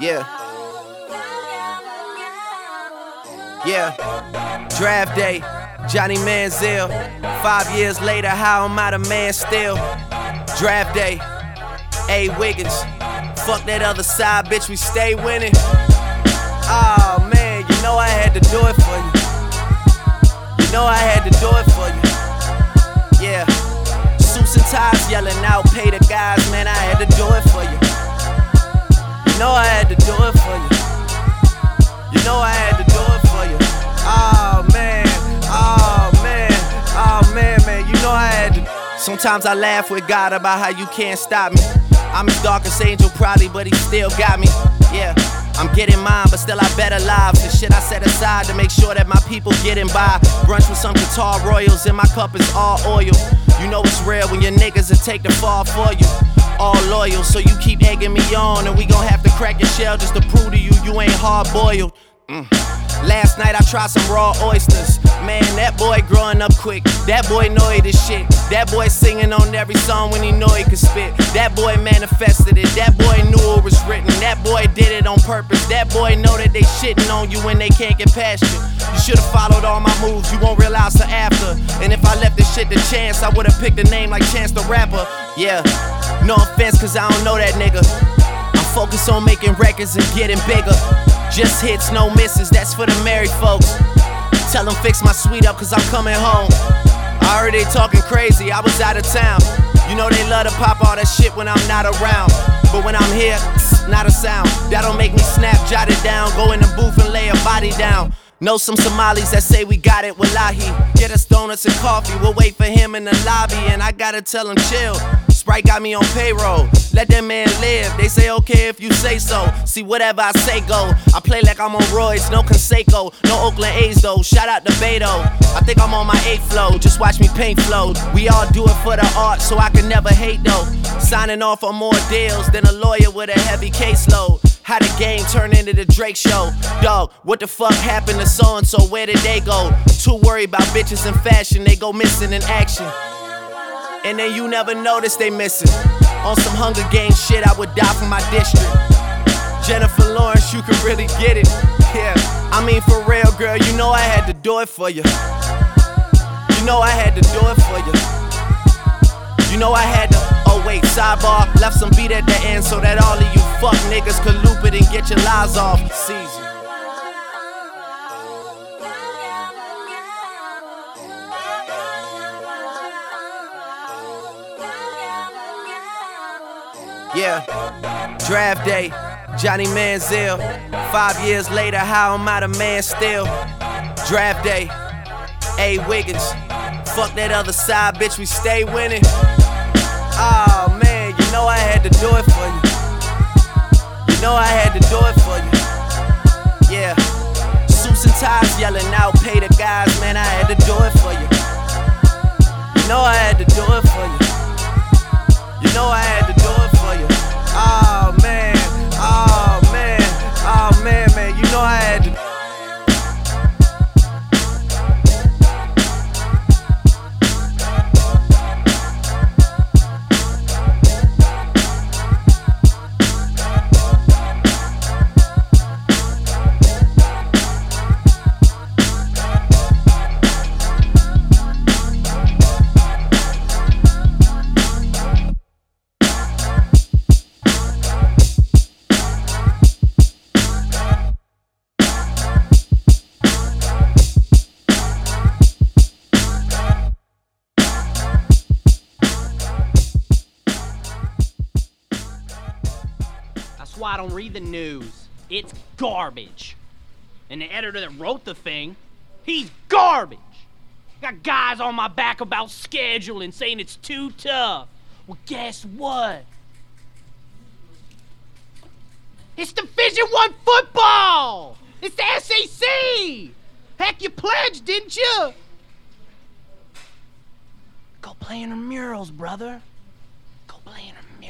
Yeah. Yeah. Draft day, Johnny Manziel. Five years later, how am I the man still? Draft day, A. Wiggins. Fuck that other side, bitch, we stay winning. Oh man, you know I had to do it for you. You know I had to do it for you. Yeah. Suits and ties yelling out, pay the guys, man, I had to do it for you. Know I had to do it for you. You know I had to do it for you. Oh man, oh man, oh man, man, you know I had to. Sometimes I laugh with God about how you can't stop me. I'm his darkest angel, probably, but he still got me. Yeah. I'm getting mine, but still I better lives. The shit I set aside to make sure that my people getting by. Brunch with some guitar royals, and my cup is all oil. You know it's real when your niggas will take the fall for you. All loyal, so you keep egging me on, and we gon' have to crack your shell just to prove to you you ain't hard boiled. Mm. Last night I tried some raw oysters. Man, that boy growing up quick. That boy know he shit. That boy singing on every song when he know he could spit. That boy manifested it. That boy knew it was written. That boy did it on purpose. That boy know that they shitting on you when they can't get past you. You should've followed all my moves. You won't realize till after. And if I left this shit to chance, I would've picked a name like Chance the Rapper. Yeah. No offense, cause I don't know that nigga. I'm focused on making records and getting bigger. Just hits, no misses, that's for the married folks. Tell them fix my suite up, cause I'm coming home. I heard they talking crazy, I was out of town. You know they love to pop all that shit when I'm not around. But when I'm here, not a sound. That'll make me snap, jot it down, go in the booth and lay a body down. Know some Somalis that say we got it, wallahi. Get us donuts and coffee, we'll wait for him in the lobby, and I gotta tell him chill. Sprite got me on payroll. Let that man live. They say okay if you say so. See whatever I say go. I play like I'm on roids, no Conseco, no Oakland A's though. Shout out to Beto. I think I'm on my eighth flow. Just watch me paint flow. We all do it for the art, so I can never hate though. Signing off on more deals than a lawyer with a heavy caseload. How the game turn into the Drake show. Dog, what the fuck happened to so and so? Where did they go? Too worried about bitches and fashion, they go missing in action. And then you never notice they missing. On some Hunger Games shit, I would die for my district. Jennifer Lawrence, you can really get it. Yeah, I mean for real, girl, you know I had to do it for you. You know I had to do it for you. You know I had to. Oh wait, sidebar, left some beat at the end so that all of you fuck niggas could loop it and get your lies off. Season. Yeah. Draft day, Johnny Manziel. Five years later, how am I the man still? Draft day, A. Wiggins. Fuck that other side, bitch, we stay winning. Oh man, you know I had to do it for you. You know I had to do it for you. Yeah. Suits and ties yelling out, pay the guys, man, I had to do it for you. You know I had to do it for you. You know I why I don't read the news. It's garbage. And the editor that wrote the thing, he's garbage. Got guys on my back about scheduling saying it's too tough. Well, guess what? It's Division One football. It's the SEC. Heck, you pledged, didn't you? Go play in the murals, brother. Go play in the